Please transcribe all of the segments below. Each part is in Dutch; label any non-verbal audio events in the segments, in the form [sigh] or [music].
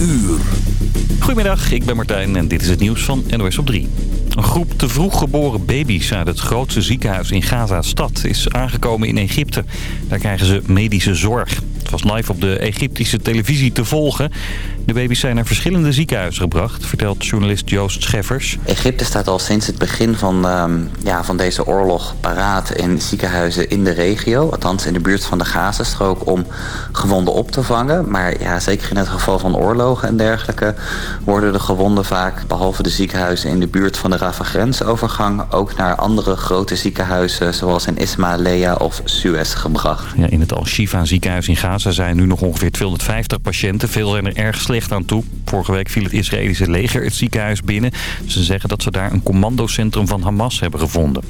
uur. Goedemiddag, ik ben Martijn en dit is het nieuws van NOS op 3. Een groep te vroeg geboren baby's uit het grootste ziekenhuis in Gaza-stad is aangekomen in Egypte. Daar krijgen ze medische zorg. Het was live op de Egyptische televisie te volgen. De baby's zijn naar verschillende ziekenhuizen gebracht, vertelt journalist Joost Scheffers. Egypte staat al sinds het begin van, ehm, ja, van deze oorlog paraat in ziekenhuizen in de regio. Althans in de buurt van de Gazastrook om gewonden op te vangen. Maar ja, zeker in het geval van oorlogen en dergelijke worden de gewonden vaak, behalve de ziekenhuizen in de buurt van de Rafah-grensovergang, ook naar andere grote ziekenhuizen zoals in Ismailia of Suez gebracht. Ja, in het Al-Shifa ziekenhuis in Gaza zijn nu nog ongeveer 250 patiënten. Veel zijn er erg slecht aan toe. Vorige week viel het Israëlische leger het ziekenhuis binnen. Ze zeggen dat ze daar een commandocentrum van Hamas hebben gevonden.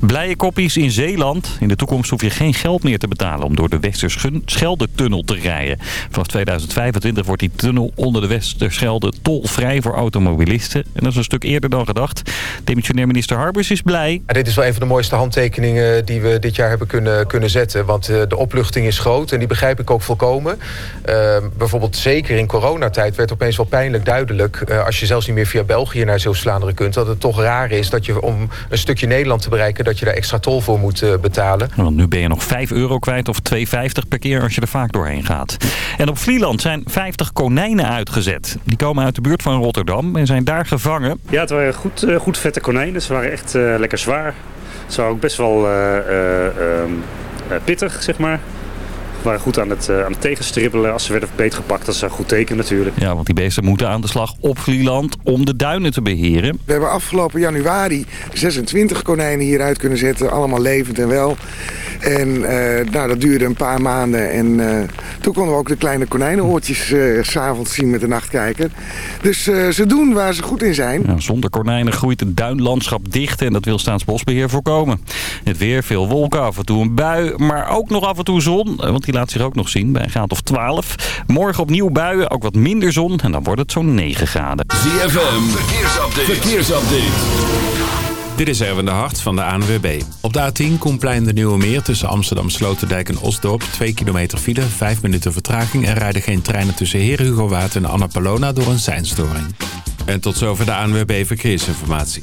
Blije koppies in Zeeland. In de toekomst hoef je geen geld meer te betalen om door de Westerschelde-tunnel te rijden. Vanaf 2025 wordt die tunnel onder de Westerschelde tolvrij voor automobilisten. En dat is een stuk eerder dan gedacht. Demissionair minister Harbers is blij. Dit is wel een van de mooiste handtekeningen die we dit jaar hebben kunnen, kunnen zetten. Want uh, de opluchting is groot en die begrijp ik ook volkomen. Uh, bijvoorbeeld zeker in coronatijd werd opeens wel pijnlijk duidelijk... Uh, als je zelfs niet meer via België naar Zeeuws-Vlaanderen kunt... dat het toch raar is dat je om een stukje Nederland te bereiken... dat je daar extra tol voor moet betalen. Want nu ben je nog 5 euro kwijt of 2,50 per keer als je er vaak doorheen gaat. En op Vlieland zijn 50 konijnen uitgezet. Die komen uit de buurt van Rotterdam en zijn daar gevangen. Ja, het waren goed, uh, goed vette konijnen. Ze waren echt uh, lekker zwaar. Ze waren ook best wel uh, pittig, zeg maar waren goed aan het, uh, aan het tegenstribbelen. Als ze werden beetgepakt, dat is een goed teken natuurlijk. Ja, want die beesten moeten aan de slag op Vlieland om de duinen te beheren. We hebben afgelopen januari 26 konijnen hieruit kunnen zetten. Allemaal levend en wel. En uh, nou, dat duurde een paar maanden. En uh, toen konden we ook de kleine konijnenoortjes uh, s'avonds zien met de nachtkijker. Dus ze doen waar ze goed in zijn. Ja, zonder konijnen groeit het duinlandschap dicht. En dat wil Staatsbosbeheer voorkomen. Het weer, veel wolken, af en toe een bui. Maar ook nog af en toe zon. Want die laat zich ook nog zien bij een graad of 12. Morgen opnieuw buien, ook wat minder zon. En dan wordt het zo'n 9 graden. ZFM, verkeersupdate. verkeersupdate. Dit is Erwin de Hart van de ANWB. Op de A10 Koenplein de Nieuwe Meer tussen Amsterdam Sloterdijk en Osdorp. 2 kilometer file, 5 minuten vertraging. Er rijden geen treinen tussen Heer Hugo Waard en Annapolona door een seinstoring. En tot zover de ANWB Verkeersinformatie.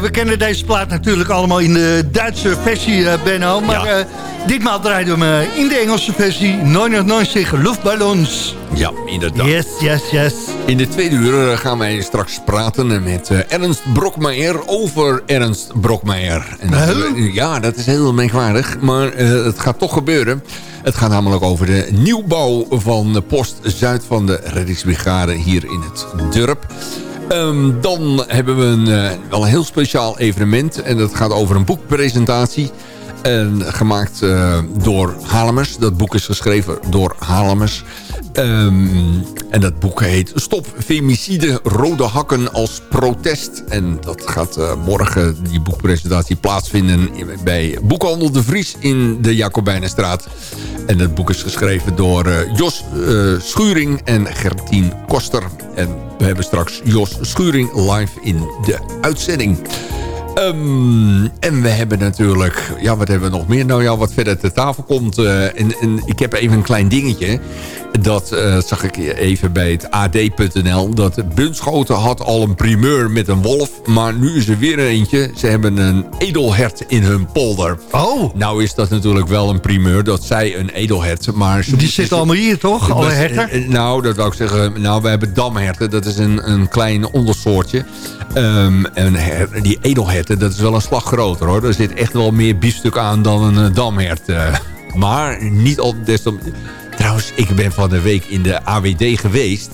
We kennen deze plaat natuurlijk allemaal in de Duitse versie, uh, Benno. Maar ja. uh, ditmaal draaiden we hem in de Engelse versie. 99 luchtballons. Ja, inderdaad. Yes, yes, yes. In de tweede uur gaan wij straks praten met Ernst Brokmeijer over Ernst Brokmeijer. En dat, ja, dat is heel merkwaardig, maar het gaat toch gebeuren. Het gaat namelijk over de nieuwbouw van de post Zuid van de reddingsbrigade hier in het dorp. Um, dan hebben we een, uh, wel een heel speciaal evenement. En dat gaat over een boekpresentatie. En gemaakt uh, door Halemers. Dat boek is geschreven door Halemers. Um, en dat boek heet Stop Femicide Rode Hakken als protest. En dat gaat uh, morgen, die boekpresentatie, plaatsvinden bij Boekhandel de Vries in de Jacobijnenstraat. En dat boek is geschreven door uh, Jos Schuring en Gertien Koster. En we hebben straks Jos Schuring live in de uitzending. Um, en we hebben natuurlijk... Ja, wat hebben we nog meer? Nou ja, wat verder ter tafel komt. En, en, ik heb even een klein dingetje. Dat uh, zag ik even bij het AD.nl. Dat Bunschoten had al een primeur met een wolf. Maar nu is er weer eentje. Ze hebben een edelhert in hun polder. Oh. Nou is dat natuurlijk wel een primeur. Dat zij een edelhert. Maar Die zitten allemaal hier toch? Alle herten? Nou, dat wou ik zeggen. Nou, we hebben damherten. Dat is een, een klein ondersoortje. Um, en her, die edelherten, dat is wel een slag groter hoor. Er zit echt wel meer biefstuk aan dan een uh, damhert. Uh, maar niet al desto... Trouwens, ik ben van de week in de AWD geweest.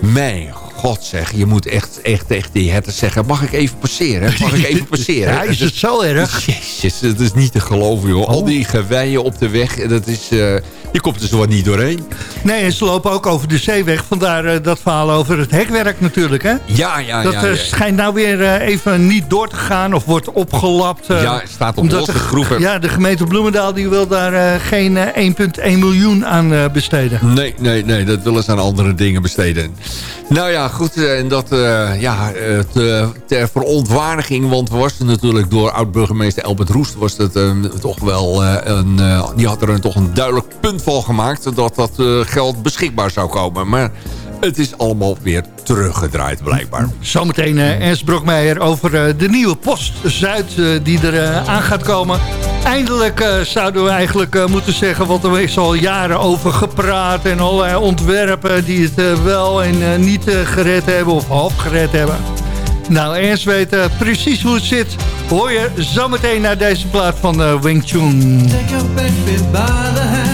Mijn god zeg, je moet echt, echt tegen die herten zeggen... mag ik even passeren? Mag ik even passeren? [laughs] Ja, is het zo erg? [laughs] Jezus, dat is niet te geloven joh. Oh. Al die geweien op de weg, dat is... Uh, je komt er zo wat niet doorheen. Nee, en ze lopen ook over de zeeweg. Vandaar uh, dat verhaal over het hekwerk natuurlijk, hè? Ja, ja, dat, ja. Dat uh, schijnt nou weer uh, even niet door te gaan of wordt opgelapt. ja, staat op losse groeven. Ja, de gemeente Bloemendaal die wil daar geen 1,1 miljoen aan besteden. Nee, nee, nee, dat willen ze aan andere dingen besteden. Nou ja, goed, en dat ja, te, ter verontwaardiging, want was het natuurlijk door oud-burgemeester Albert Roest... was het toch wel een, die had er een, toch een duidelijk punt van gemaakt... dat dat geld beschikbaar zou komen. Maar het is allemaal weer teruggedraaid blijkbaar. Zometeen uh, Ernst Brokmeijer over uh, de nieuwe Post Zuid uh, die er aan gaat komen. Eindelijk zouden we eigenlijk moeten zeggen... want er is al jaren over gepraat... en allerlei ontwerpen die het wel en niet gered hebben... of half gered hebben. Nou, Ernst weet precies hoe het zit. Hoor je zometeen naar deze plaat van Wing Chun. Take your baby by the hand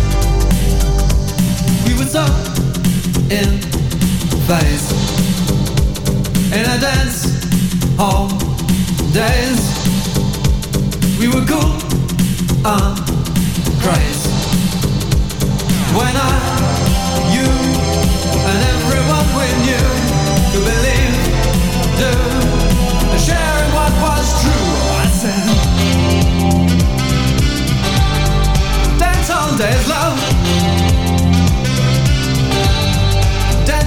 In phase in a dance days. We were cool on craze when I, you, and everyone we knew could believe, do, sharing what was true. I said. all days, love.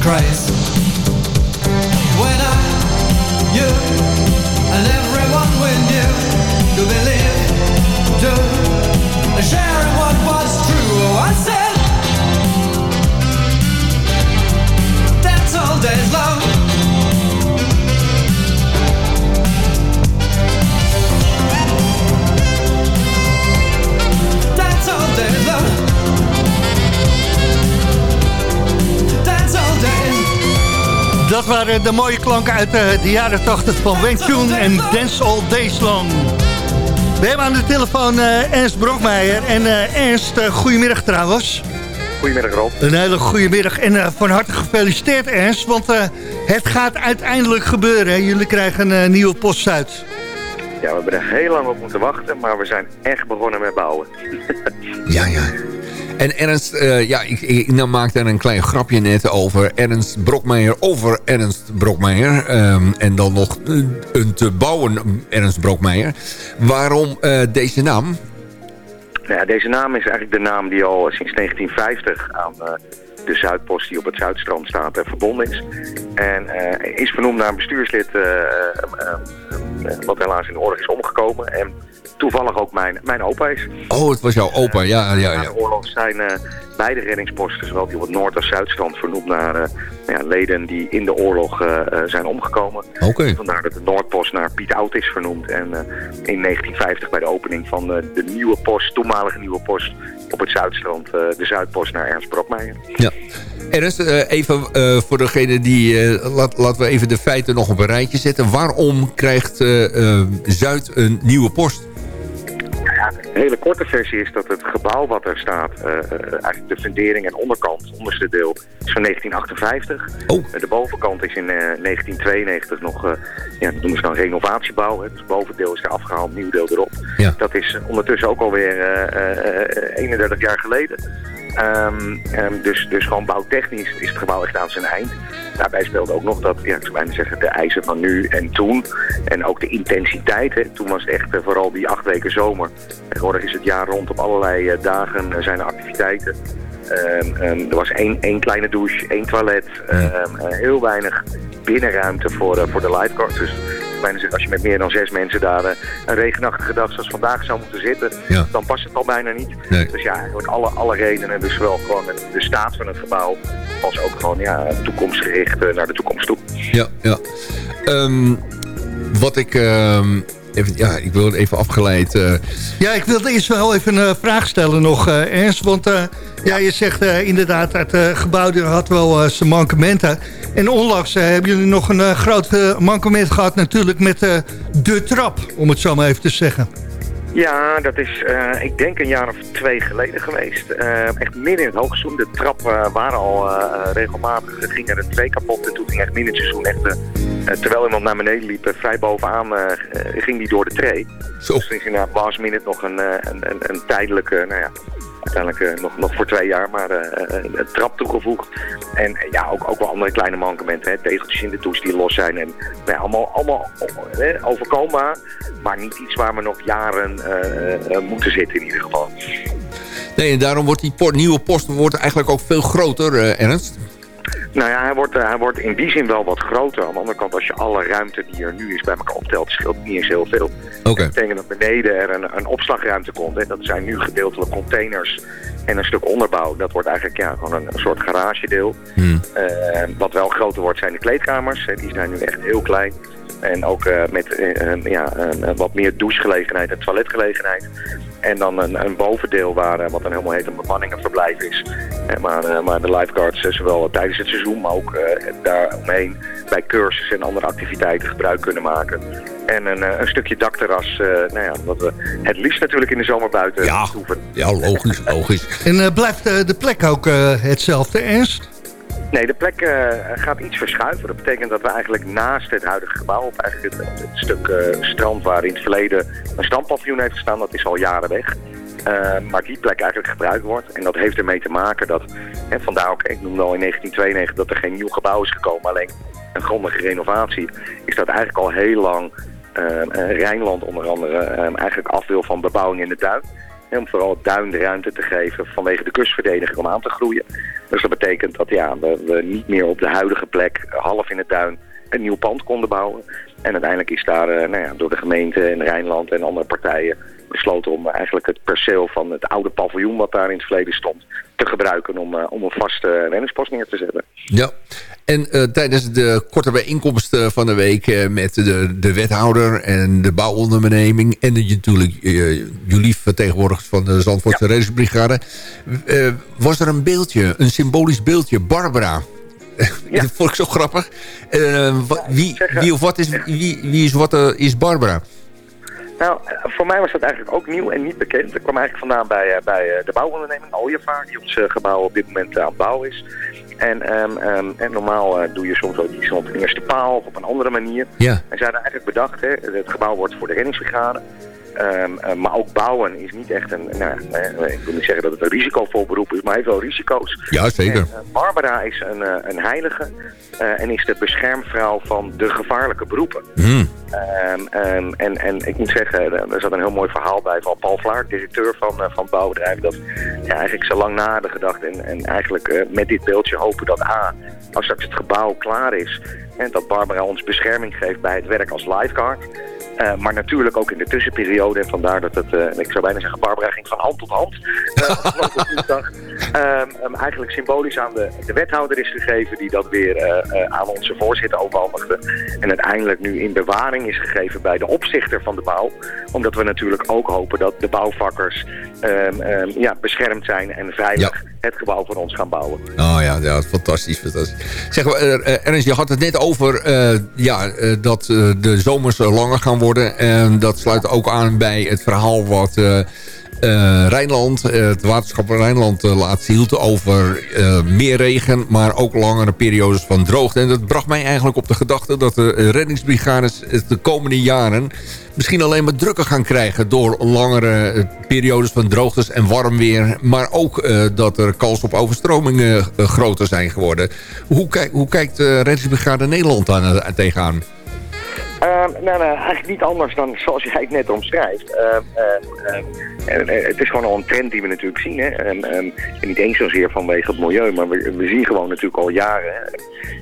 craze. When I, you, and everyone we knew could believe, do, sharing what was true. Oh, I said, that's all days long. Dat waren de mooie klanken uit eh, de jaren 80 van Tune en Dance All Days Long. We hebben aan de telefoon eh, Ernst Brokmeijer. En eh, Ernst, eh, goedemiddag trouwens. Goedemiddag Rob. Een hele goede middag en van harte gefeliciteerd Ernst. Want het gaat uiteindelijk gebeuren. hè. Jullie krijgen een nieuwe Post Zuid. Ja, we hebben er heel lang op moeten wachten, maar we zijn echt begonnen met bouwen. [laughs] Ja, ja. En Ernst, eh, ja, ik, ik nou maakte er een klein grapje net over Ernst Brokmeijer over Ernst Brokmeijer. Ehm, en dan nog eh, een te bouwen Ernst Brokmeijer. Waarom eh, deze naam? Nou ja, deze naam is eigenlijk de naam die al sinds 1950 aan eh, de Zuidpost die op het Zuidstrand staat eh, verbonden is. En eh, is vernoemd naar een bestuurslid eh, eh, eh, wat helaas in de oorlog is omgekomen. En toevallig ook mijn, mijn opa is. Oh, het was jouw opa, ja, ja, Na ja. de oorlog zijn eh, beide reddingsposten, zowel die op het Noord- als Zuidstrand, vernoemd naar eh, nou ja, leden die in de oorlog eh, eh, zijn omgekomen. Oké. Vandaar dat de Noordpost naar Piet Oud is vernoemd. En eh, in 1950 bij de opening van eh, de nieuwe post, toenmalige nieuwe post op het Zuidstrand, eh, de Zuidpost naar Ernst Brokmeijer. Ja. Ernst, eh, even eh, voor degene die... eh, laat, laten we even de feiten nog op een rijtje zetten. Waarom krijgt eh, eh, Zuid een nieuwe post? Een hele korte versie is dat het gebouw wat er staat, eh, eh, eigenlijk de fundering en onderkant, het onderste deel, is van 1958. Eh, de bovenkant is in eh, 1992 nog, eh, ja, dat noemen ze dan renovatiebouw. Het bovendeel is er afgehaald, nieuw deel erop. Ja. Dat is ondertussen ook alweer eh, eh, 31 jaar geleden. Ehm, ehm, dus, dus gewoon bouwtechnisch is het gebouw echt aan zijn eind. Daarbij speelde ook nog dat, ja, ik zou bijna zeggen, de eisen van nu en toen. En ook de intensiteit. Hè. Toen was het echt eh, vooral die acht weken zomer. Tegenwoordig is het jaar rond op allerlei eh, dagen eh, zijn er activiteiten. Ehm, ehm, er was één, één kleine douche, één toilet. ehm, eh, heel weinig binnenruimte voor, voor de lifeguards. Dus ik bijna zeggen, als je met meer dan zes mensen daar eh, een regenachtige dag zoals vandaag zou moeten zitten, Ja. dan past het al bijna niet. Nee. Dus ja, eigenlijk alle, alle redenen. Dus zowel gewoon de, de staat van het gebouw, als ook gewoon ja, toekomstgericht eh, naar de toekomst toe. Ja, ja. Ehm, wat ik... ehm, even, ja, ik wil het even afgeleid... eh, Ja, ik wilde eerst wel even een eh, vraag stellen nog, eh, Ernst. Want eh, ja, je zegt eh, inderdaad, het gebouw had wel eh, zijn mankementen. En onlangs hebben jullie nog een groot mankement gehad natuurlijk met eh, de trap, om het zo maar even te zeggen. Ja, dat is eh, ik denk een jaar of twee geleden geweest. Eh, echt midden in het hoogseizoen. De trap eh, waren al eh, regelmatig, er gingen er twee kapot. En toen ging echt midden in het seizoen echt, terwijl iemand naar beneden liep, eh, vrij bovenaan eh, eh, ging die door de tray. Zo. Dus is inderdaad last minute nog een, eh, een, een, een tijdelijke, nou ja, uiteindelijk eh, nog, nog voor twee jaar, maar eh, eh, een trap toegevoegd. En eh, ja, ook, ook wel andere kleine mankementen. Hè. Tegeltjes in de douche die los zijn. En nou allemaal, allemaal eh. Maar niet iets waar we nog jaren eh, eh, moeten zitten in ieder geval. nee, en daarom wordt die nieuwe post wordt eigenlijk ook veel groter, eh, Ernst. Nou ja, hij wordt, eh, hij wordt in die zin wel wat groter. Aan de andere kant, als je alle ruimte die er nu is bij elkaar optelt, scheelt niet eens heel veel. Oké. Dat betekent dat beneden er een, een opslagruimte komt. En dat zijn nu gedeeltelijk containers en een stuk onderbouw. Dat wordt eigenlijk ja, gewoon een, een soort garagedeel. Hmm. Eh, wat wel groter wordt zijn de kleedkamers. Die zijn nu echt heel klein. En ook eh, met eh, ja, wat meer douchegelegenheid en toiletgelegenheid. En dan een, een bovendeel waar, eh, wat dan helemaal heet een bemanningenverblijf is. Eh, maar, eh, maar de lifeguards zowel tijdens het seizoen, maar ook eh, daaromheen bij cursussen en andere activiteiten gebruik kunnen maken. En een, eh, een stukje dakterras, eh, nou ja, wat we het liefst natuurlijk in de zomer buiten Ja. hoeven. Ja, logisch, logisch. En eh, blijft de plek ook eh, hetzelfde, Ernst? Nee, de plek eh, gaat iets verschuiven. Dat betekent dat we eigenlijk naast het huidige gebouw, op eigenlijk het, stuk eh, strand waar in het verleden een strandpaviljoen heeft gestaan, dat is al jaren weg. Eh, maar die plek eigenlijk gebruikt wordt. En dat heeft ermee te maken dat, en vandaar ook, ik noemde al in 1992 dat er geen nieuw gebouw is gekomen, alleen een grondige renovatie, is dat eigenlijk al heel lang Rijnland onder andere eigenlijk af wil van bebouwing in de tuin. Om vooral het duin de ruimte te geven vanwege de kustverdediging om aan te groeien. Dus dat betekent dat ja, we, we niet meer op de huidige plek, half in het duin, een nieuw pand konden bouwen. En uiteindelijk is daar eh, nou ja, door de gemeente en Rijnland en andere partijen besloten om eigenlijk het perceel van het oude paviljoen wat daar in het verleden stond te gebruiken om, eh, om een vaste renningspost neer te zetten. Ja, en eh, tijdens de korte bijeenkomst eh, van de week met de, de wethouder en de bouwonderneming... en de, natuurlijk eh, jullie vertegenwoordigers van de Zandvoortse ja. Reddingsbrigade... was er een beeldje, een symbolisch beeldje, Barbara... [laughs] Dat vond ik zo grappig. Wie, wie of wat is, wie, wie is wat is Barbara? Nou, voor mij was dat eigenlijk ook nieuw en niet bekend. Ik kwam eigenlijk vandaan bij, eh, bij eh, de bouwonderneming Aljevaar, die ons gebouw op dit moment eh, aan het bouwen is. En, ehm, en normaal doe je soms ook iets op een eerste paal of op een andere manier. Ja. En ze hadden eigenlijk bedacht, hè, het gebouw wordt voor de reddingsbrigade. Ehm, eh, maar ook bouwen is niet echt een, nou, eh, ik wil niet zeggen dat het een risicovol beroep is, maar heeft wel risico's. Ja, zeker. En, eh, Barbara is een, eh, een heilige eh, en is de beschermvrouw van de gevaarlijke beroepen. Hmm. Ehm, ehm, en, en ik moet zeggen, er zat een heel mooi verhaal bij van Paul Vlaar, directeur van, eh, van het bouwbedrijf. Dat ja, eigenlijk zo lang na hadden gedacht en, en eigenlijk eh, met dit beeldje hopen dat A, als straks het gebouw klaar is, en dat Barbara ons bescherming geeft bij het werk als lifeguard. Eh, maar natuurlijk ook in de tussenperiode. En vandaar dat het, eh, ik zou bijna zeggen, Barbara ging van hand tot hand. eh, [laughs] afgelopen woensdag. Ehm, ehm, eigenlijk symbolisch aan de, de wethouder is gegeven die dat weer aan onze voorzitter overhandigde. En uiteindelijk nu in bewaring is gegeven bij de opzichter van de bouw. Omdat we natuurlijk ook hopen dat de bouwvakkers ehm, ja, beschermd zijn en veilig het gebouw voor ons gaan bouwen. Oh ja, ja fantastisch. fantastisch. Zeg, maar, eh, eh, Ernst, je had het net over eh, ja, dat de zomers langer gaan worden. En dat sluit ook aan bij het verhaal wat eh, Rijnland, eh, het waterschap Rijnland eh, laatst hield over meer regen, maar ook langere periodes van droogte. En dat bracht mij eigenlijk op de gedachte dat de reddingsbrigades de komende jaren misschien alleen maar drukker gaan krijgen door langere periodes van droogtes en warm weer. Maar ook dat er kans op overstromingen groter zijn geworden. Hoe, hoe kijkt de reddingsbrigade Nederland eh, tegenaan? Ehm, nou, nou, eigenlijk niet anders dan zoals jij het net omschrijft. Ehm, ehm, eh, het is gewoon al een trend die we natuurlijk zien. Hè. En niet eens zozeer vanwege het milieu, maar we, zien gewoon natuurlijk al jaren. Hè.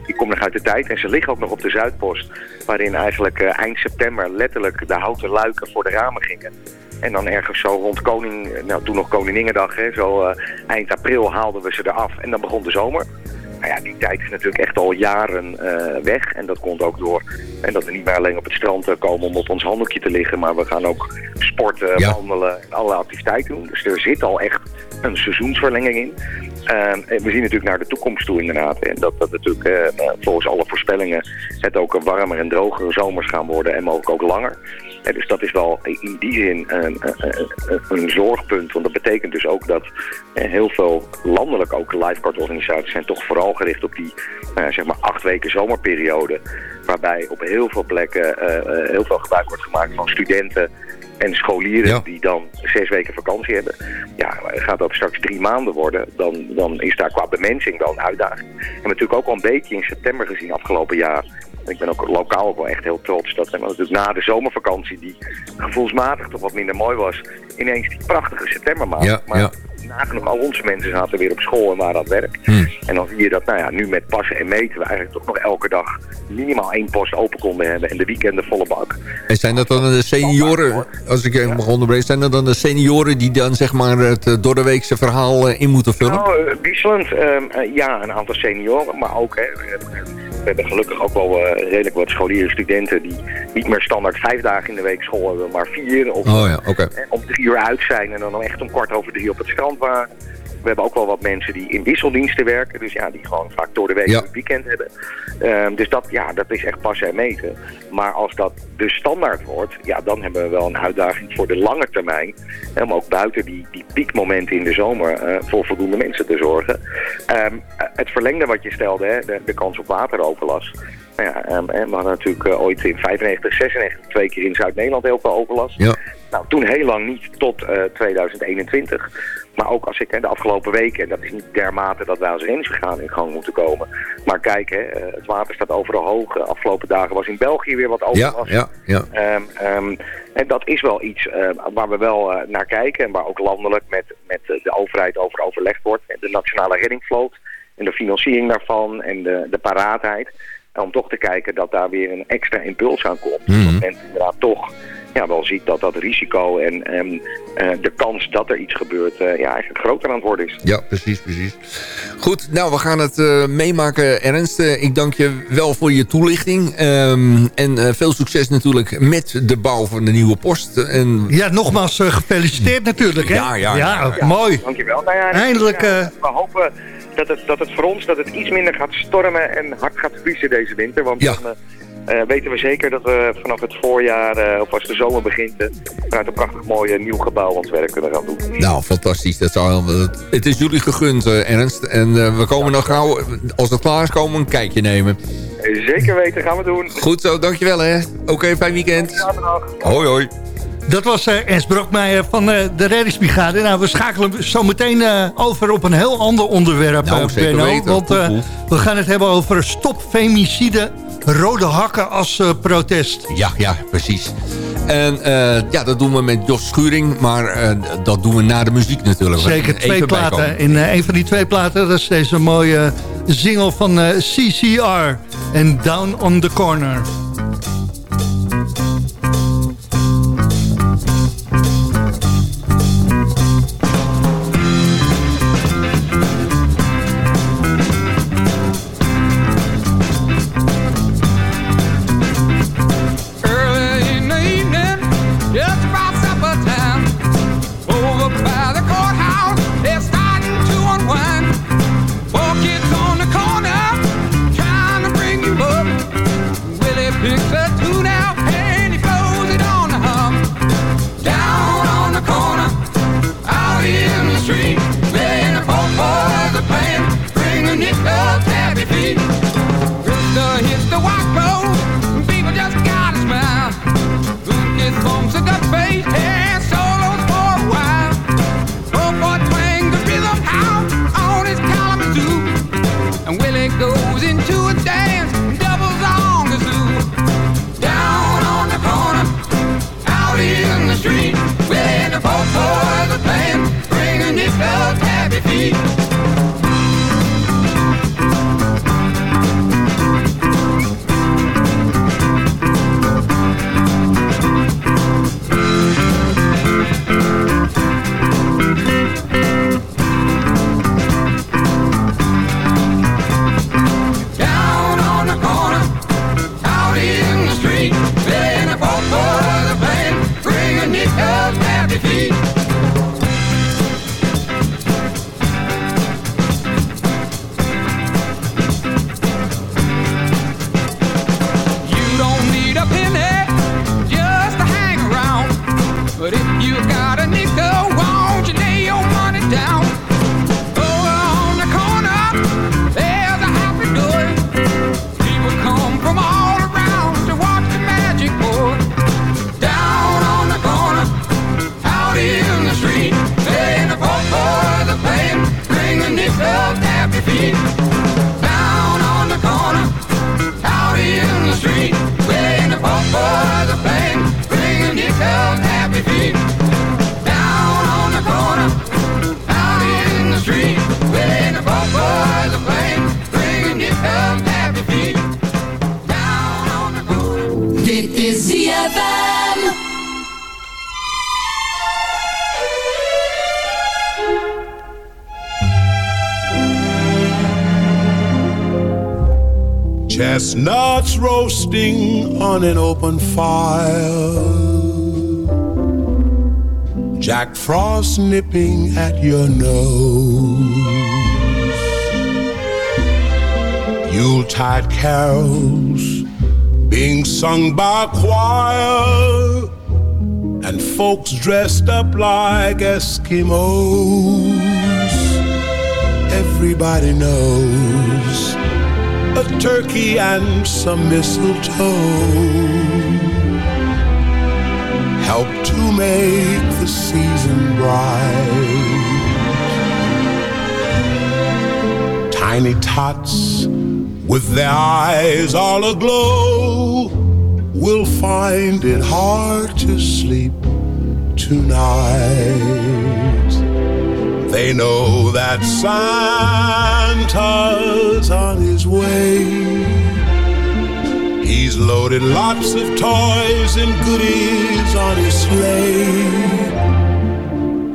Die komt nog uit de tijd en ze liggen ook nog op de Zuidpost. Waarin eigenlijk eh, eind september letterlijk de houten luiken voor de ramen gingen. En dan ergens zo rond Koning, nou toen nog Koninginnedag, hè, zo eh, eind april haalden we ze eraf. En dan begon de zomer. Nou ja, die tijd is natuurlijk echt al jaren eh, weg. En dat komt ook door en dat we niet meer alleen op het strand eh, komen om op ons handdoekje te liggen. Maar we gaan ook sporten, Ja. wandelen en allerlei activiteiten doen. Dus er zit al echt een seizoensverlenging in. En we zien natuurlijk naar de toekomst toe inderdaad. En dat dat natuurlijk eh, volgens alle voorspellingen het ook een warmer en drogere zomers gaan worden. En mogelijk ook langer. Dus dat is wel in die zin een, een, een- zorgpunt. Want dat betekent dus ook dat heel veel landelijk ook lifeguard-organisaties zijn toch vooral gericht op die nou zeg maar acht weken zomerperiode. Waarbij op heel veel plekken eh, eh, heel veel gebruik wordt gemaakt van studenten en scholieren die dan zes weken vakantie hebben. Ja, gaat dat straks drie maanden worden, dan, dan is daar qua bemensing wel een uitdaging. En natuurlijk ook al een beetje in september gezien afgelopen jaar. Ik ben ook lokaal ook wel echt heel trots dat we natuurlijk na de zomervakantie, die gevoelsmatig toch wat minder mooi was, ineens die prachtige septembermaand. Ja, maar ja. nagenoeg al onze mensen zaten weer op school en waren aan het werk. En dan zie je dat, nou ja, nu met passen en meten we eigenlijk toch nog elke dag minimaal één post open konden hebben en de weekenden volle bak. En zijn dat dan de senioren, als ik even mag onderbreken, zijn dat dan de senioren die dan zeg maar het eh, doordeweekse verhaal eh, in moeten vullen? Nou, eh, wisselend. ehm, eh, ja, een aantal senioren, maar ook... Hè, hebben gelukkig ook wel eh, redelijk wat scholieren, studenten... die niet meer standaard vijf dagen in de week school hebben, maar vier. Of Oh ja, eh, om drie uur uit zijn en dan echt om kwart over drie op het strand waren. We hebben ook wel wat mensen die in wisseldiensten werken. Dus ja, die gewoon vaak door de week Ja. het weekend hebben. Ehm, dus dat, ja, dat is echt passen en meten. Maar als dat de standaard wordt, ja, dan hebben we wel een uitdaging voor de lange termijn. hè, Om ook buiten die, die piekmomenten in de zomer eh, voor voldoende mensen te zorgen. Ehm, het verlengde wat je stelde, hè, de, de kans op wateroverlast. Nou ja, ehm, we hadden natuurlijk eh, ooit in 95, 96 twee keer in Zuid-Nederland heel veel overlast. Ja. Nou, toen heel lang niet tot eh, 2021. Maar ook als ik hè, de afgelopen weken, en dat is niet dermate dat wij als renningsvergaan in gang moeten komen. Maar kijk, hè, eh, het water staat overal hoog. De afgelopen dagen was in België weer wat overlast. Ja, ja, ja. Ehm, ehm, en dat is wel iets eh, waar we wel eh, naar kijken en waar ook landelijk met, met de overheid over overlegd wordt. De nationale reddingvloot en de financiering daarvan en de, de paraatheid. Om toch te kijken dat daar weer een extra impuls aan komt. Mhm. Dat men inderdaad toch ja, wel ziet dat dat risico en ehm, eh, de kans dat er iets gebeurt eh, ja, eigenlijk groter aan het worden is. Ja, precies, precies. Goed, nou, we gaan het eh, meemaken, Ernst. Ik dank je wel voor je toelichting. Ehm, en eh, veel succes natuurlijk met de bouw van de nieuwe post. En... Ja, nogmaals gefeliciteerd natuurlijk. Hè? Ja, ja, ja. ja, mooi. Dankjewel. Nou ja, Eindelijk, ja, eh, we hopen dat het, dat het voor ons dat het iets minder gaat stormen en hard gaat vriezen deze winter. Want Ja. dan eh, weten we zeker dat we vanaf het voorjaar, eh, of als de zomer begint, eh, vanuit een prachtig mooi eh, nieuw gebouw ons werk kunnen gaan doen. Nou, fantastisch. Dat zou, het, is jullie gegund, Ernst. En we komen nog gauw, als het klaar is, komen we een kijkje nemen. Zeker weten, gaan we doen. Goed zo, dankjewel hè. Oké, fijn weekend. Hoi, hoi. Dat was eh Ernst Brokmeijer van eh, de reddingsbrigade. Nou, we schakelen zo meteen eh, over op een heel ander onderwerp, Nou, Benno. weten. Want we gaan het hebben over stop femicide, rode hakken als protest. Ja, ja, precies. En ja, dat doen we met Jos Schuring. Maar dat doen we na de muziek natuurlijk. Zeker twee platen. In een van die twee platen, dat is deze mooie single van CCR. En Down on the Corner. Jack Frost nipping at your nose. Yuletide carols being sung by choir. And folks dressed up like Eskimos. Everybody knows a turkey and some mistletoe help to make the season bright. Tiny tots with their eyes all aglow will find it hard to sleep tonight. They know that Santa's on his way. He's loaded lots of toys and goodies on his sleigh.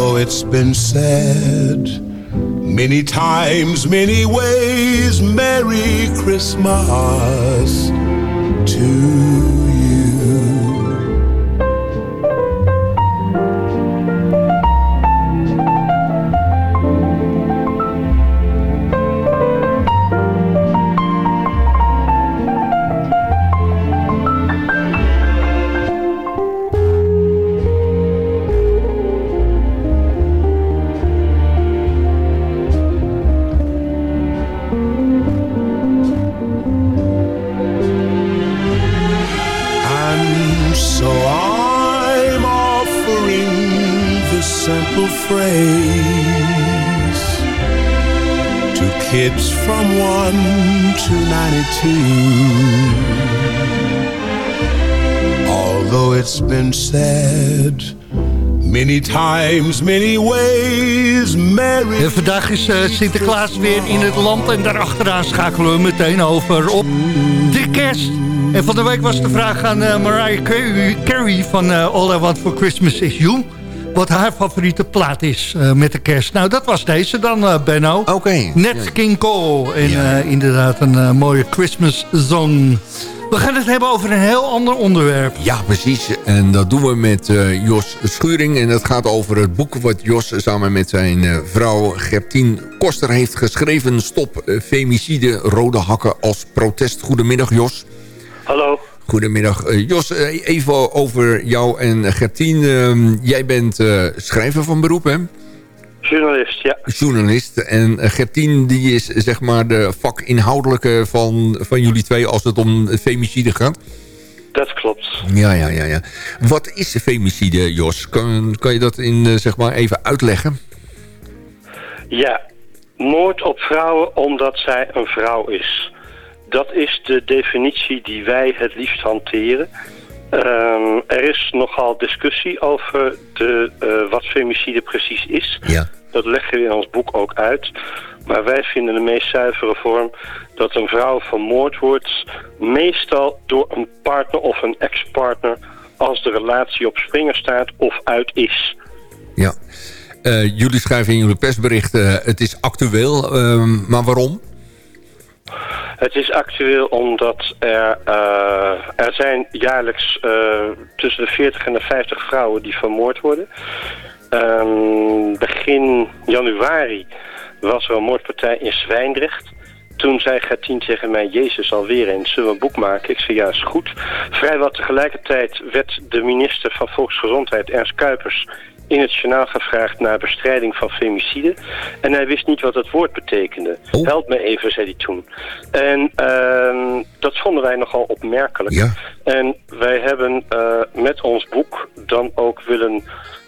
Although it's been said many times, many ways, Merry Christmas to phrase to kids from 1 to 92. Although it's been said many times, many ways, Merry En vandaag is eh, Sinterklaas weer in het land en daarachteraan schakelen we meteen over op de kerst. En van de week was de vraag aan eh, Mariah Carey, van eh, All I Want For Christmas Is You. Wat haar favoriete plaat is eh, met de kerst. Nou, dat was deze dan, eh, Benno. Oké. Net King Cole. En eh, inderdaad een mooie Christmas song. We gaan het hebben over een heel ander onderwerp. Ja, precies. En dat doen we met eh, Jos Schuring. En dat gaat over het boek wat Jos samen met zijn eh, vrouw Gertien Koster heeft geschreven. Stop femicide, rode hakken als protest. Goedemiddag Jos. Hallo. Goedemiddag. Eh, Jos, eh, even over jou en Gertien. Ehm, jij bent eh, schrijver van beroep, hè? Journalist, ja. Journalist. En Gertien die is zeg maar de vakinhoudelijke van, van jullie twee als het om femicide gaat. Dat klopt. Ja, ja, ja, ja. Wat is femicide, Jos? Kan, kan je dat in, zeg maar even uitleggen? Ja, moord op vrouwen omdat zij een vrouw is. Dat is de definitie die wij het liefst hanteren. Ehm, er is nogal discussie over de, eh, wat femicide precies is. Ja. Dat leggen we in ons boek ook uit. Maar wij vinden de meest zuivere vorm dat een vrouw vermoord wordt... meestal door een partner of een ex-partner... als de relatie op springer staat of uit is. Ja. Eh, jullie schrijven in jullie persberichten, het is actueel, ehm, maar waarom? Het is actueel omdat er, eh, er zijn jaarlijks eh, tussen de 40 en de 50 vrouwen die vermoord worden. Ehm, begin januari was er een moordpartij in Zwijndrecht. Toen zei Gertien tegen mij, Jezus alweer eens, zullen we een boek maken? Ik zei, ja, is goed. Vrijwel tegelijkertijd werd de minister van Volksgezondheid, Ernst Kuipers, in het journaal gevraagd naar bestrijding van femicide. En hij wist niet wat het woord betekende. Help me even, zei hij toen. En ehm, dat vonden wij nogal opmerkelijk. En wij hebben eh, met ons boek dan ook willen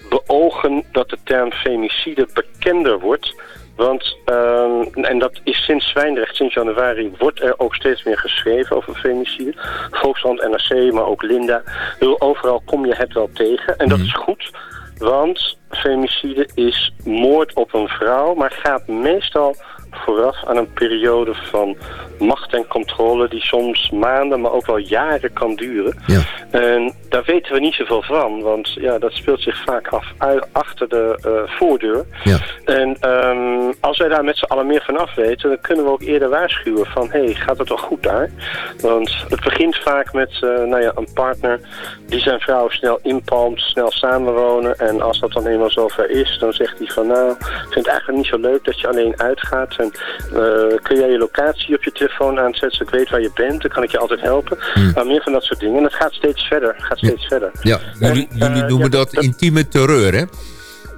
beogen dat de term femicide bekender wordt... Want, ehm, en dat is sinds Zwijndrecht, sinds januari, wordt er ook steeds meer geschreven over femicide. Volksland, NRC, maar ook Linda. Bedoel, Overal kom je het wel tegen. En dat is goed, want femicide is moord op een vrouw, maar gaat meestal vooraf aan een periode van macht en controle die soms maanden, maar ook wel jaren kan duren. En daar weten we niet zoveel van, want ja, dat speelt zich vaak af achter de eh, voordeur. En ehm, als wij daar met z'n allen meer van af weten, dan kunnen we ook eerder waarschuwen van, hé, hey, gaat het toch goed daar? Want het begint vaak met eh, nou ja, een partner die zijn vrouw snel inpalmt, snel samenwonen. En als dat dan eenmaal zover is, dan zegt hij van, nou, ik vind het eigenlijk niet zo leuk dat je alleen uitgaat. En eh, kun jij je locatie op je telefoon aanzetten, zodat ik weet waar je bent, dan kan ik je altijd helpen. Maar meer van dat soort dingen. En het gaat steeds verder, gaat steeds verder. Ja, jullie, jullie noemen dat intieme terreur, hè?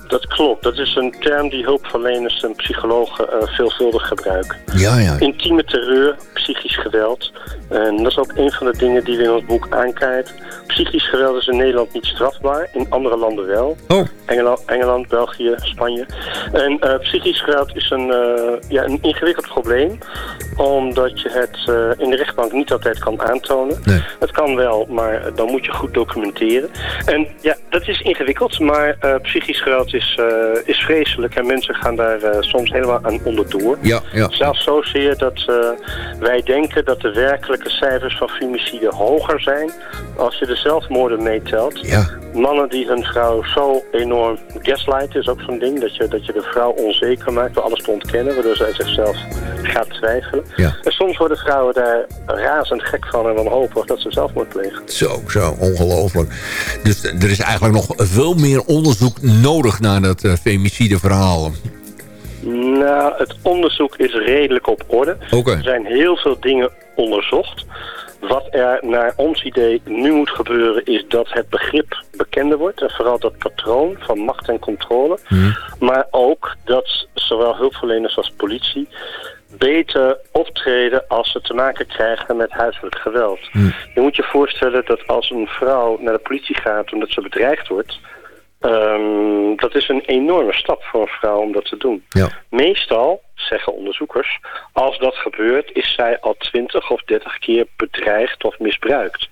Dat klopt. Dat is een term die hulpverleners en psychologen eh, veelvuldig gebruiken. Ja, ja. Intieme terreur, psychisch geweld. En dat is ook een van de dingen die we in ons boek aankijken. Psychisch geweld is in Nederland niet strafbaar, in andere landen wel. Oh. Engeland, Engeland België, Spanje. En eh, psychisch geweld is een, eh, ja, een ingewikkeld probleem, omdat je het eh, in de rechtbank niet altijd kan aantonen. Het kan wel, maar dan moet je goed documenteren. En ja, dat is ingewikkeld, maar eh, psychisch geweld is, eh, is vreselijk en mensen gaan daar soms helemaal aan onderdoor. Ja, ja. Zelfs zozeer dat wij denken dat de werkelijke cijfers van femicide hoger zijn als je de zelfmoorden meetelt. Ja. Mannen die hun vrouw zo enorm gaslighten is ook zo'n ding. Dat je, dat je de vrouw onzeker maakt door alles te ontkennen, waardoor zij zichzelf gaat twijfelen. Ja. En soms worden vrouwen daar razend gek van en wanhopig dat ze zelfmoord plegen. Zo, zo, ongelooflijk. Dus er is eigenlijk nog veel meer onderzoek nodig naar dat eh, femicide verhaal. Nou, het onderzoek is redelijk op orde. Er zijn heel veel dingen onderzocht. Wat er naar ons idee nu moet gebeuren is dat het begrip bekender wordt. En vooral dat patroon van macht en controle. Maar ook dat zowel hulpverleners als politie beter optreden als ze te maken krijgen met huiselijk geweld. Je moet je voorstellen dat als een vrouw naar de politie gaat omdat ze bedreigd wordt... ehm, dat is een enorme stap voor een vrouw om dat te doen. Ja. Meestal, zeggen onderzoekers, als dat gebeurt is zij al 20 of 30 keer bedreigd of misbruikt.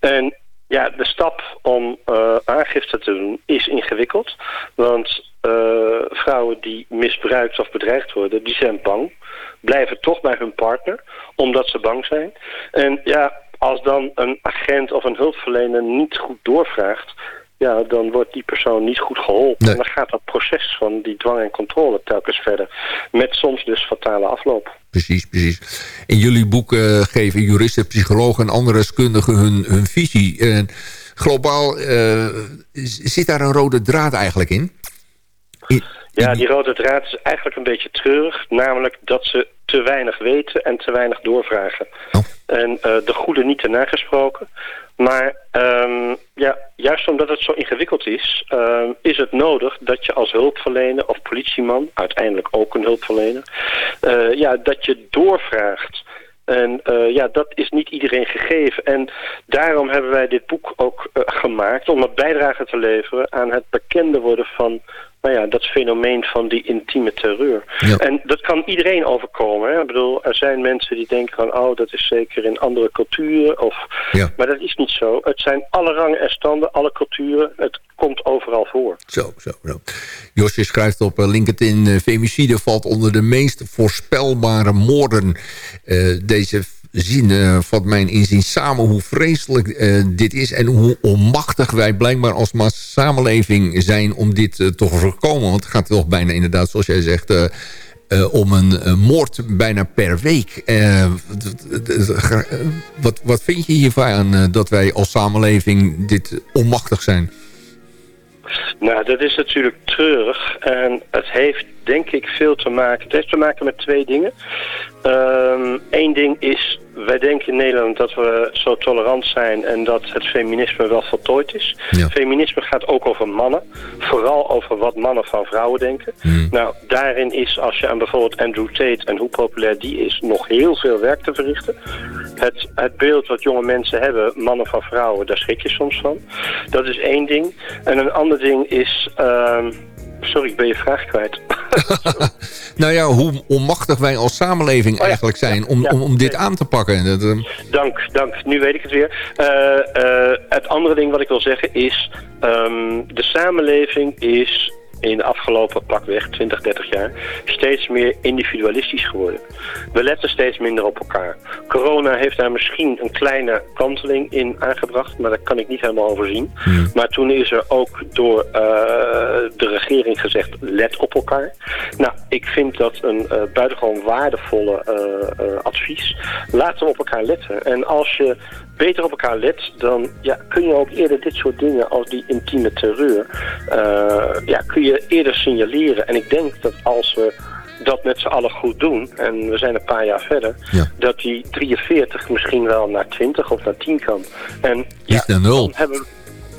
En ja, de stap om eh, aangifte te doen is ingewikkeld. Want eh, vrouwen die misbruikt of bedreigd worden, die zijn bang. Blijven toch bij hun partner, omdat ze bang zijn. En ja, als dan een agent of een hulpverlener niet goed doorvraagt... ja, dan wordt die persoon niet goed geholpen. En dan gaat dat proces van die dwang en controle telkens verder. Met soms dus fatale afloop. Precies, precies. In jullie boek eh, geven juristen, psychologen en andere deskundigen hun, hun visie. En globaal eh, zit daar een rode draad eigenlijk in? Ja, die rode draad is eigenlijk een beetje treurig. Namelijk dat ze te weinig weten en te weinig doorvragen. En eh, de goede niet te nagesproken. Maar ehm, ja, juist omdat het zo ingewikkeld is, ehm, is het nodig dat je als hulpverlener of politieman, uiteindelijk ook een hulpverlener, eh, ja, dat je doorvraagt. En eh, ja, dat is niet iedereen gegeven. En daarom hebben wij dit boek ook gemaakt om een bijdrage te leveren aan het bekender worden van nou ja, dat fenomeen van die intieme terreur. En dat kan iedereen overkomen. Hè? Ik bedoel, er zijn mensen die denken van, oh, dat is zeker in andere culturen. Of... Maar dat is niet zo. Het zijn alle rangen en standen, alle culturen. Het komt overal voor. Zo, zo, zo. Josje schrijft op eh, LinkedIn... eh, femicide valt onder de meest voorspelbare moorden. Eh, deze eh, vat mijn inzien samen hoe vreselijk eh, dit is... en hoe onmachtig wij blijkbaar als samenleving zijn om dit eh, te voorkomen. Want het gaat toch bijna inderdaad, zoals jij zegt... om een moord bijna per week. Wat, wat vind je hiervan dat wij als samenleving dit onmachtig zijn? Nou, dat is natuurlijk treurig. En het heeft denk ik veel te maken. Het heeft te maken met twee dingen. Eén ding is, wij denken in Nederland dat we zo tolerant zijn en dat het feminisme wel voltooid is. Feminisme gaat ook over mannen. Vooral over wat mannen van vrouwen denken. Nou, daarin is, als je aan bijvoorbeeld Andrew Tate en hoe populair die is, nog heel veel werk te verrichten. Het, het beeld wat jonge mensen hebben, mannen van vrouwen, daar schrik je soms van. Dat is één ding. En een ander ding is... ehm, sorry, ik ben je vraag kwijt. [laughs] Nou ja, hoe onmachtig wij als samenleving eigenlijk zijn om, om, om dit aan te pakken. Dat, eh, Dank, dank. Nu weet ik het weer. Eh, eh, het andere ding wat ik wil zeggen is... ehm, de samenleving is in de afgelopen pakweg 20, 30 jaar steeds meer individualistisch geworden. We letten steeds minder op elkaar. Corona heeft daar misschien een kleine kanteling in aangebracht, maar daar kan ik niet helemaal overzien. Maar toen is er ook door eh, de regering gezegd, let op elkaar. Nou, ik vind dat een eh, buitengewoon waardevolle eh, advies. Laten we op elkaar letten. En als je beter op elkaar let, dan ja, kun je ook eerder dit soort dingen als die intieme terreur, eh, ja, kun je eerder signaleren. En ik denk dat als we dat met z'n allen goed doen, en we zijn een paar jaar verder, dat die 43 misschien wel naar 20 of naar 10 kan. En Liefst naar nul. hebben we...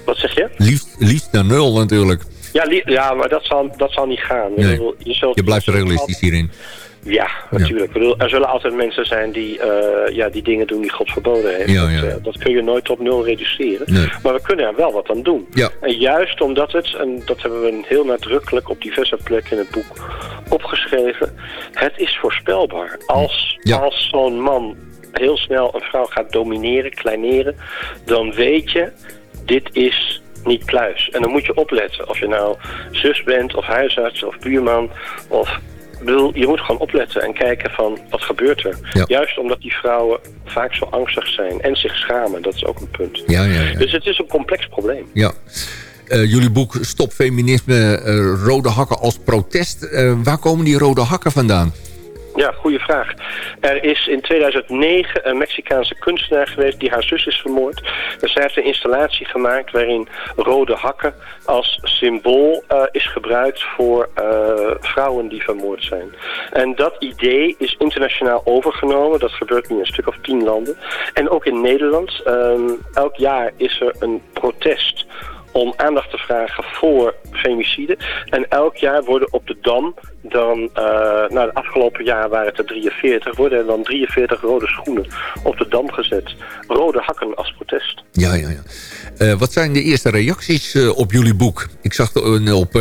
Wat zeg je? Liefst, liefst naar nul natuurlijk. Ja, ja maar dat zal, dat zal niet gaan. Nee. Ik bedoel, je, zult, Je blijft realistisch hierin. Ja, natuurlijk. Ik bedoel, er zullen altijd mensen zijn die, eh, ja, die dingen doen die God verboden heeft. Ja, dat, eh, dat kun je nooit op nul reduceren. Nee. Maar we kunnen er wel wat aan doen. En juist omdat het, en dat hebben we heel nadrukkelijk op diverse plekken in het boek opgeschreven, het is voorspelbaar. Als, als zo'n man heel snel een vrouw gaat domineren, kleineren, dan weet je, dit is niet pluis. En dan moet je opletten of je nou zus bent of huisarts of buurman of bedoel, je moet gewoon opletten en kijken van wat gebeurt er. Juist omdat die vrouwen vaak zo angstig zijn en zich schamen, dat is ook een punt. Ja, ja, ja. Dus het is een complex probleem. Ja. Eh, jullie boek Stop Feminisme, eh, rode hakken als protest. Eh, waar komen die rode hakken vandaan? Ja, goede vraag. Er is in 2009 een Mexicaanse kunstenaar geweest die haar zus is vermoord. En zij heeft een installatie gemaakt waarin rode hakken als symbool eh, is gebruikt voor eh, vrouwen die vermoord zijn. En dat idee is internationaal overgenomen. Dat gebeurt nu in een stuk of tien landen. En ook in Nederland. Ehm, elk jaar is er een protest om aandacht te vragen voor femicide. En elk jaar worden op de Dam dan, eh nou de afgelopen jaar waren het er 43, worden er dan 43 rode schoenen op de Dam gezet. Rode hakken als protest. Ja, ja, ja. Eh, wat zijn de eerste reacties eh, op jullie boek? Ik zag op,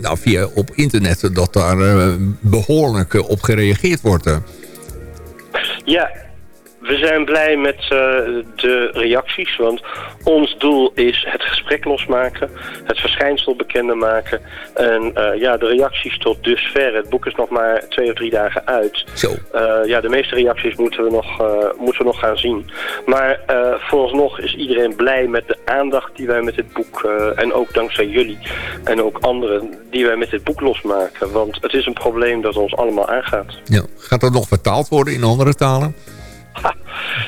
nou, via, op internet dat daar eh, behoorlijk eh, op gereageerd wordt. Ja, we zijn blij met eh, de reacties, want ons doel is het gesprek losmaken, het verschijnsel bekender maken. En eh, ja, de reacties tot dusver, het boek is nog maar twee of drie dagen uit. Zo. Eh, ja, de meeste reacties moeten we nog, moeten we nog gaan zien. Maar vooralsnog is iedereen blij met de aandacht die wij met dit boek, en ook dankzij jullie en ook anderen, die wij met dit boek losmaken. Want het is een probleem dat ons allemaal aangaat. Ja. Gaat dat nog vertaald worden in andere talen?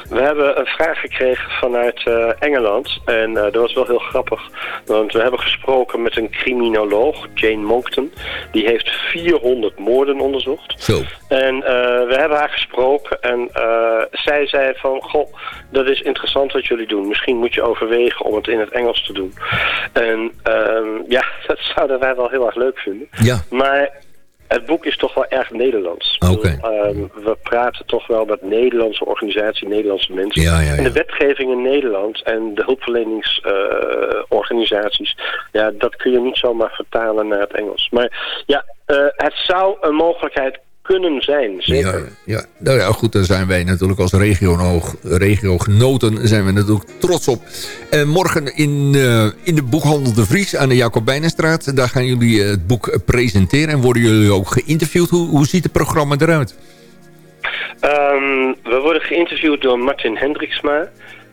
We hebben een vraag gekregen vanuit eh, Engeland. En eh, dat was wel heel grappig. Want we hebben gesproken met een criminoloog, Jane Monkton. Die heeft 400 moorden onderzocht. Zo. En eh, we hebben haar gesproken. En zij zei van, goh, dat is interessant wat jullie doen. Misschien moet je overwegen om het in het Engels te doen. En ehm, ja, [laughs] dat zouden wij wel heel erg leuk vinden. Ja. Maar het boek is toch wel erg Nederlands. Ehm, we praten toch wel met Nederlandse organisatie, Nederlandse mensen. Ja, ja, ja. En de wetgeving in Nederland en de hulpverleningsorganisaties, ja, dat kun je niet zomaar vertalen naar het Engels. Maar ja, eh, het zou een mogelijkheid kunnen zijn, zeker. Ja, ja. Nou ja, goed, daar zijn wij natuurlijk als regio regiogenoten zijn we natuurlijk trots op. En morgen in, eh, in de boekhandel De Vries aan de Jacobijnenstraat... daar gaan jullie eh, het boek presenteren en worden jullie ook geïnterviewd. Hoe, hoe ziet het programma eruit? Ehm, we worden geïnterviewd door Martin Hendriksma.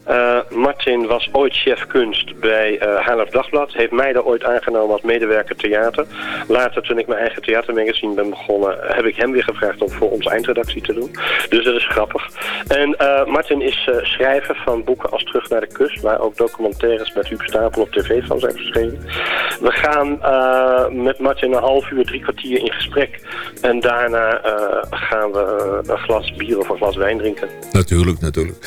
Eh, Martin was ooit chef kunst bij uh, Haarlem Dagblad. Heeft mij daar ooit aangenomen als medewerker theater. Later, toen ik mijn eigen theatermagazine ben begonnen... heb ik hem weer gevraagd om voor onze eindredactie te doen. Dus dat is grappig. En uh, Martin is schrijver van boeken als Terug naar de Kust... waar ook documentaires met Huub Stapel op tv van zijn verschenen. We gaan met Martin een half uur, drie kwartier in gesprek. En daarna gaan we een glas bier of een glas wijn drinken. Natuurlijk, natuurlijk.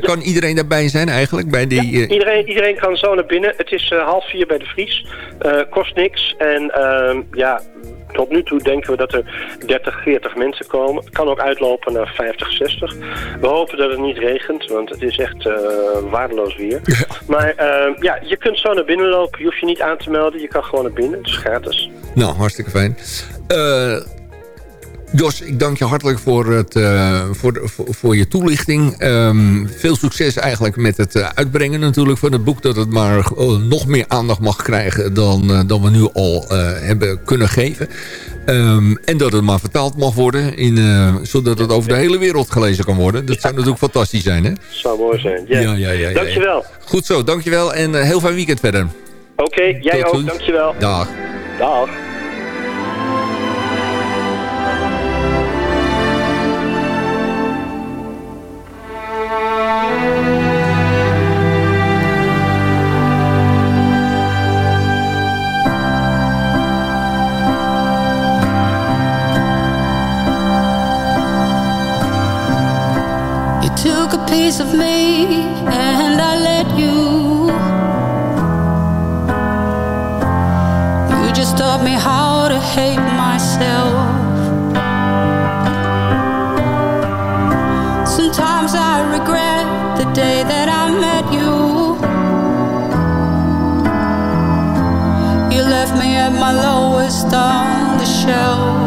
kan iedereen daarbij zijn eigenlijk? Bij die, ja, iedereen, iedereen kan zo naar binnen. Het is uh, half vier bij de Vries. Uh, kost niks. En uh, ja, tot nu toe denken we dat er 30, 40 mensen komen. Het kan ook uitlopen naar 50, 60. We hopen dat het niet regent, want het is echt waardeloos weer. Ja. Maar ja, je kunt zo naar binnen lopen. Je hoeft je niet aan te melden. Je kan gewoon naar binnen. Het is gratis. Nou, hartstikke fijn. Jos, ik dank je hartelijk voor, het, eh, voor, voor, voor je toelichting. Ehm, veel succes eigenlijk met het eh, uitbrengen natuurlijk van het boek. Dat het maar eh, nog meer aandacht mag krijgen dan, dan we nu al hebben kunnen geven. Ehm, en dat het maar vertaald mag worden, in, zodat het over de hele wereld gelezen kan worden. Dat zou natuurlijk fantastisch zijn, hè? Zou mooi zijn. Ja. Ja, ja, ja, ja. Dankjewel. Goed zo, dankjewel en heel fijn weekend verder. Oké, jij Tot ook. ziens. Dankjewel. Dag. Dag. A piece of me and I let you. You just taught me how to hate myself. Sometimes I regret the day that I met you. You left me at my lowest on the shelf.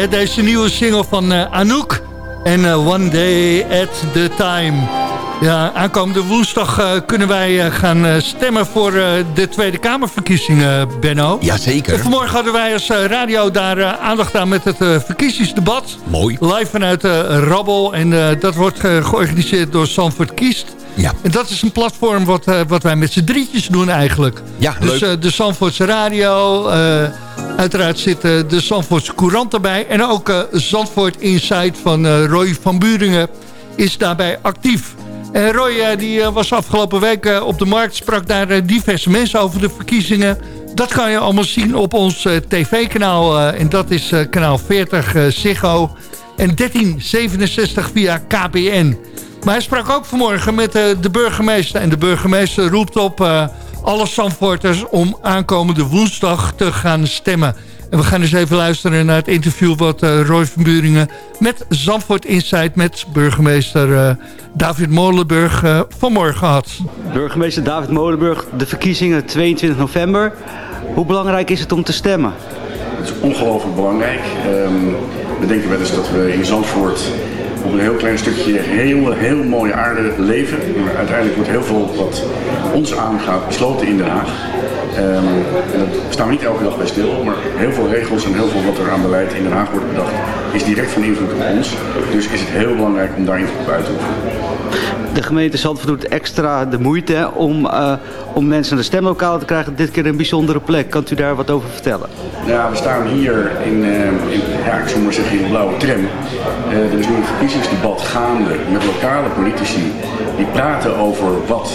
Hè, deze nieuwe single van eh, Anouk. En eh, One Day at the Time. Ja, aankomende woensdag eh, kunnen wij gaan stemmen voor de Tweede Kamerverkiezingen, Benno. Jazeker. En vanmorgen hadden wij als radio daar aandacht aan met het verkiezingsdebat. Mooi. Live vanuit Rabbel. En dat wordt georganiseerd door Sanford Kiest. Ja. En dat is een platform wat, eh, wat wij met z'n drietjes doen eigenlijk. Ja, dus leuk. eh, de Zandvoortse Radio, eh, uiteraard zit de Zandvoortse Courant erbij. En ook Zandvoort Insight van Roy van Buringen is daarbij actief. En Roy die, was afgelopen week op de markt, sprak daar diverse mensen over de verkiezingen. Dat kan je allemaal zien op ons tv-kanaal. en dat is kanaal 40 eh, Ziggo. en 1367 via KPN. Maar hij sprak ook vanmorgen met eh, de burgemeester. En de burgemeester roept op eh, alle Zandvoorters om aankomende woensdag te gaan stemmen. En we gaan eens even luisteren naar het interview wat eh, Roy van Buringen... met Zandvoort Insight met burgemeester eh, David Molenburg vanmorgen had. Burgemeester David Molenburg, de verkiezingen 22 november. Hoe belangrijk is het om te stemmen? Het is ongelooflijk belangrijk. Ehm, we denken wel eens dat we in Zandvoort op een heel klein stukje heel, heel mooie aarde leven. Maar uiteindelijk wordt heel veel wat ons aangaat besloten in Den Haag. Ehm, en daar staan we niet elke dag bij stil, maar heel veel regels en heel veel wat er aan beleid in Den Haag wordt bedacht, is direct van invloed op ons. Dus is het heel belangrijk om daar invloed uit te oefenen. De gemeente Zandvoort doet extra de moeite om, eh, om mensen naar de stemlokalen te krijgen. Dit keer een bijzondere plek. Kan u daar wat over vertellen? Ja, we staan hier in, eh, in ja, ik zou maar zeggen, in de blauwe tram. Eh, er is nu een verkiezingsdebat gaande met lokale politici die praten over wat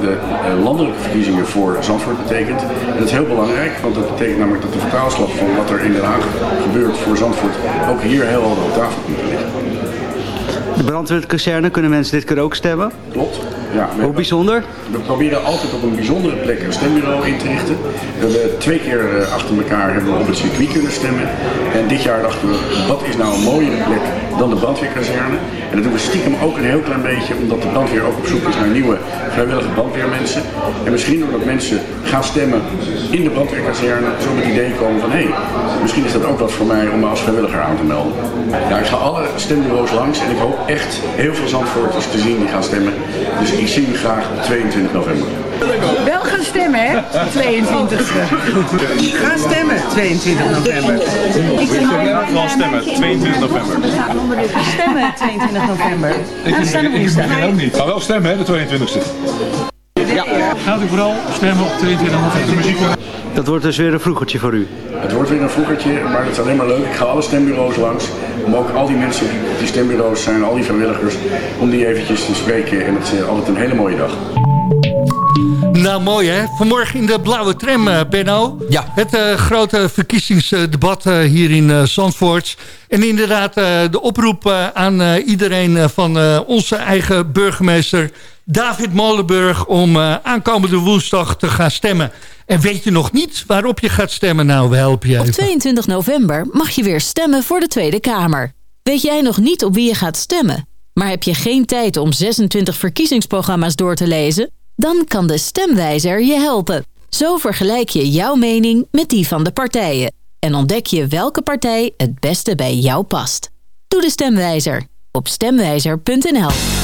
de eh, landelijke verkiezingen voor Zandvoort betekent. En dat is heel belangrijk, want dat betekent namelijk dat de vertaalslag van wat er in Den Haag gebeurt voor Zandvoort ook hier heel helder op tafel komt te liggen. De brandweerkazerne, kunnen mensen dit keer ook stemmen? Klopt. Ja, Hoe bijzonder? We proberen altijd op een bijzondere plek een stembureau in te richten. We hebben twee keer eh, achter elkaar hebben we op het circuit kunnen stemmen. En dit jaar dachten we, wat is nou een mooiere plek dan de brandweerkazerne? En dat doen we stiekem ook een heel klein beetje, omdat de brandweer ook op zoek is naar nieuwe vrijwillige brandweermensen. En misschien doordat mensen gaan stemmen in de brandweerkazerne, zo met het idee komen van, hé, hey, misschien is dat ook wat voor mij om me als vrijwilliger aan te melden. Ja, ik ga alle stembureaus langs en ik hoop echt heel veel Zandvoorters te zien die gaan stemmen. Dus ik zie u graag op 22 november. Wel gaan stemmen, hè? 22e. Ga stemmen, 22 november. Ik zeg wel stemmen, 22 november. Stemmen, [laughs] 22 november. Ik ook niet. Ga wel stemmen, hè, de 22e. Ja. Gaat u vooral stemmen op 22 november. Dat wordt dus weer een vroegertje voor u. Het wordt weer een vroegertje, maar het is alleen maar leuk. Ik ga alle stembureaus langs. Om ook al die mensen die op die stembureaus zijn, al die vrijwilligers, om die eventjes te spreken. En het is altijd een hele mooie dag. Nou, mooi hè. Vanmorgen in de blauwe tram, eh, Benno. Ja. Het eh, grote verkiezingsdebat eh, hier in eh, Zandvoort. En inderdaad eh, de oproep eh, aan eh, iedereen van eh, onze eigen burgemeester... David Molenburg om eh, aankomende woensdag te gaan stemmen. En weet je nog niet waarop je gaat stemmen? Nou, we helpen je Op even. 22 november mag je weer stemmen voor de Tweede Kamer. Weet jij nog niet op wie je gaat stemmen? Maar heb je geen tijd om 26 verkiezingsprogramma's door te lezen? Dan kan de stemwijzer je helpen. Zo vergelijk je jouw mening met die van de partijen. En ontdek je welke partij het beste bij jou past. Doe de stemwijzer op stemwijzer.nl.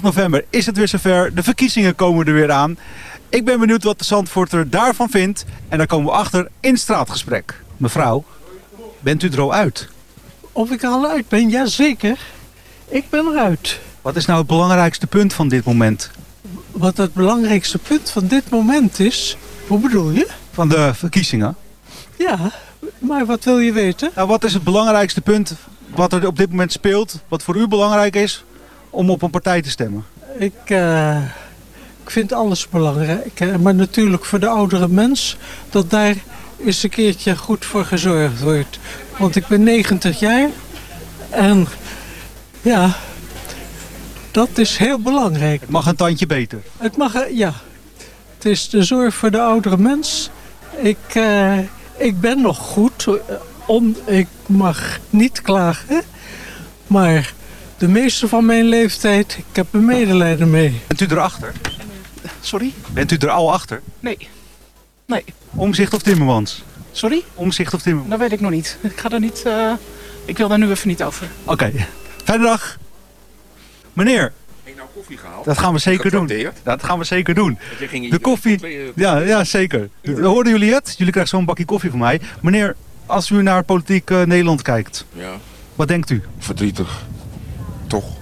22 november is het weer zover. De verkiezingen komen er weer aan. Ik ben benieuwd wat de Zandvoorter daarvan vindt. En daar komen we achter in straatgesprek. Mevrouw, bent u er al uit? Of ik er al uit ben? Jazeker. Ik ben eruit. Wat is nou het belangrijkste punt van dit moment? Wat het belangrijkste punt van dit moment is... Hoe bedoel je? Van de verkiezingen? Ja, maar wat wil je weten? Nou, wat is het belangrijkste punt wat er op dit moment speelt... wat voor u belangrijk is om op een partij te stemmen? Ik, eh, ik vind alles belangrijk. Hè? Maar natuurlijk voor de oudere mens... dat daar eens een keertje goed voor gezorgd wordt. Want ik ben 90 jaar. En ja, dat is heel belangrijk. Het mag een tandje beter. Het mag, eh, ja. Het is de zorg voor de oudere mens. Ik, eh, ik ben nog goed. Om, ik mag niet klagen. Maar de meeste van mijn leeftijd, ik heb er medelijden mee. Bent u erachter? Sorry? Bent u er al achter? Nee. Nee. Omzicht of Timmermans? Sorry? Omzicht of Timmermans? Dat weet ik nog niet. Ik ga daar niet... eh, ik wil daar nu even niet over. Oké, fijne dag. Meneer, Heb je nou koffie gehaald? dat gaan we zeker doen. Dat gaan we zeker doen. De koffie, je- ja, ja zeker. Hoorden jullie het? Jullie krijgen zo'n bakje koffie van mij. Meneer, als u naar politiek eh, Nederland kijkt, Ja, wat denkt u? verdrietig. Toch?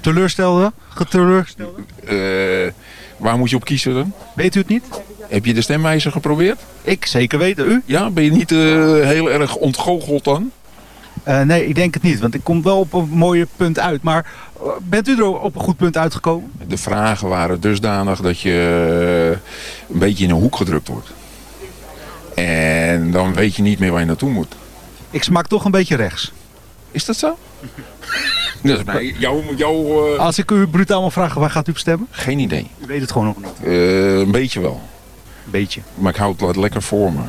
Teleurstelde? Geteleurstelde? Eh, waar moet je op kiezen dan? Weet u het niet? Heb je de stemwijzer geprobeerd? Ik zeker weten. U? Ja, ben je niet eh, heel erg ontgoocheld dan? Eh, nee, ik denk het niet, want ik kom wel op een mooie punt uit. Maar bent u er op een goed punt uitgekomen? De vragen waren dusdanig dat je een beetje in een hoek gedrukt wordt. En dan weet je niet meer waar je naartoe moet. Ik smaak toch een beetje rechts. Is dat zo? [laughs] Dat is bij jou, jou, eh, Als ik u brutaal mag vragen, waar gaat u op stemmen? Geen idee. U weet het gewoon nog niet. Eh, een beetje wel. Een beetje. Maar ik hou het lekker voor me.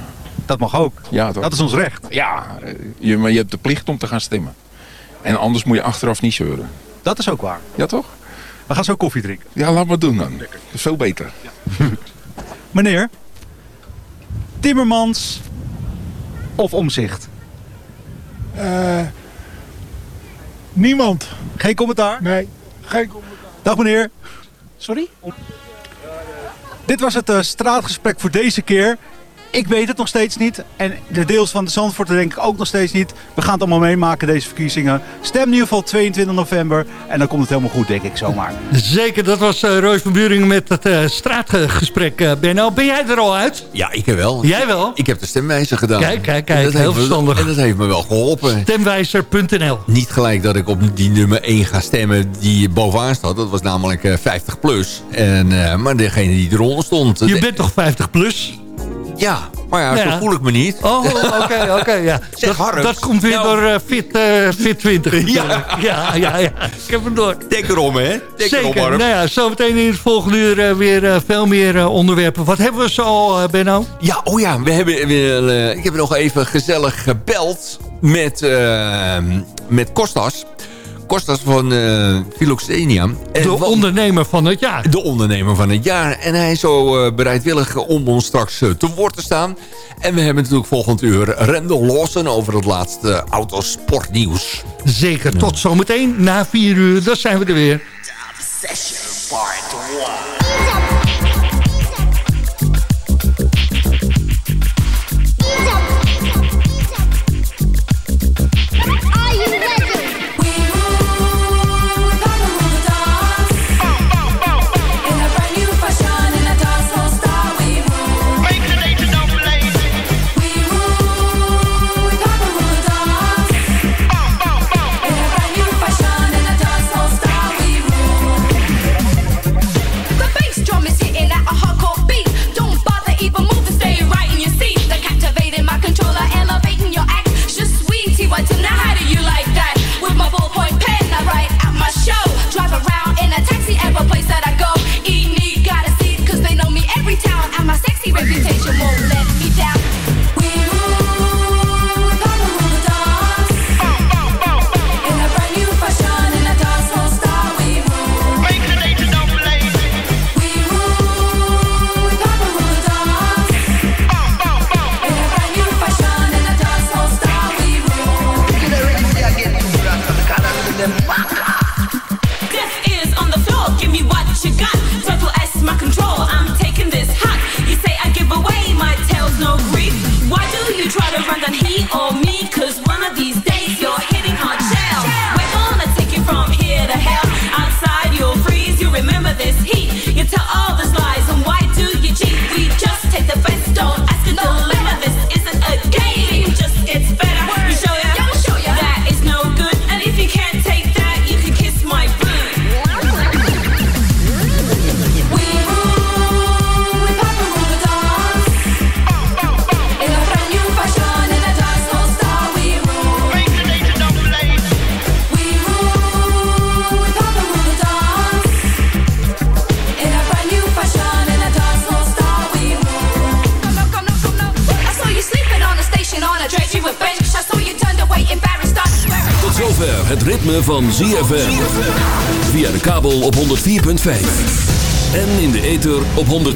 Dat mag ook. Ja, toch? Dat is ons recht. Ja, eh, je, maar je hebt de plicht om te gaan stemmen. En anders moet je achteraf niet zeuren. Dat is ook waar. Ja, toch? We gaan zo koffie drinken. Ja, laat maar doen dan. Dat is veel beter. [laughs] Meneer, Timmermans of Omzicht? Eh, niemand. Geen commentaar? Nee, geen commentaar. Dag meneer. Sorry? Dit was het eh, straatgesprek voor deze keer. Ik weet het nog steeds niet. En de deels van de Zandvoorten denk ik ook nog steeds niet. We gaan het allemaal meemaken, deze verkiezingen. Stem in ieder geval 22 november. En dan komt het helemaal goed, denk ik zomaar. Zeker, dat was eh, Roy van Buringen met het eh, straatgesprek, eh, Benno. Ben jij er al uit? Ja, ik heb wel. Jij wel? Ik heb de stemwijzer gedaan. Kijk, kijk, kijk, dat heel me- verstandig. En dat heeft me wel geholpen. Stemwijzer.nl Niet gelijk dat ik op die nummer 1 ga stemmen die bovenaan staat. Dat was namelijk eh, 50 plus. En, eh, maar degene die eronder stond... Je bent toch 50 plus? Ja, maar ja, Ja. zo voel ik me niet. Oh, oké, oké, ja. [laughs] Zeg, Dat, dat komt weer Nou. door eh, Fit, eh, Fit 20. [laughs] Ja. ja, ja, ja. Ik heb hem door. Denk erom, hè? Denk erom, Zeker. Harm. Nou ja, zometeen in het volgende uur eh, weer veel meer onderwerpen. Wat hebben we zo al, Benno? Ja, oh ja, we hebben eh, ik heb nog even gezellig gebeld met, met Kostas. Kostas van eh Philoxenia. En De ondernemer van het jaar. De ondernemer van het jaar. En hij is zo eh, bereidwillig om ons straks eh, te woord te staan. En we hebben natuurlijk volgend uur Randall Lawson over het laatste autosportnieuws. Zeker, tot zometeen. Na vier uur, dan zijn we er weer. The